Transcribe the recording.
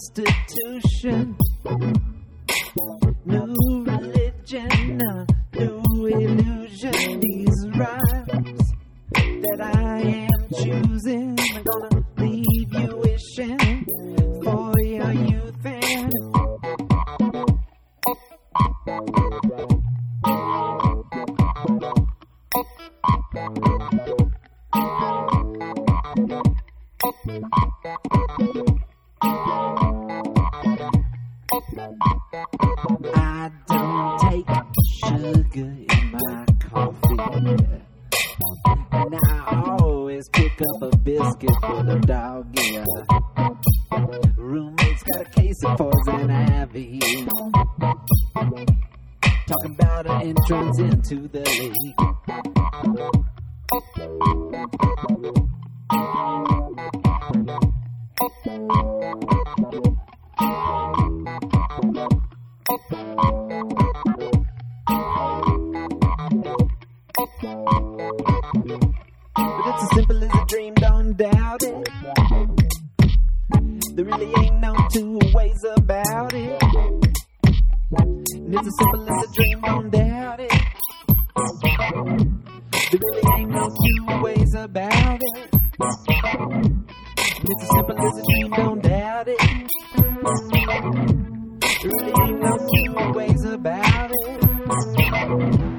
prostitution. New religion, a new illusion. These rhymes that I am choosing, I'm gonna leave you wishing for your youth and. Thank I don't take sugar in my coffee. And I always pick up a biscuit for the dog, yeah. Roommate's got a case of poison ivy. Talking about an entrance into the league. simple as a dream, don't doubt it. There really ain't no two ways about it. And it's as simple as a dream, don't doubt it. There really ain't no two ways about it. And it's as simple as a dream, don't doubt it. There really ain't no two ways about it.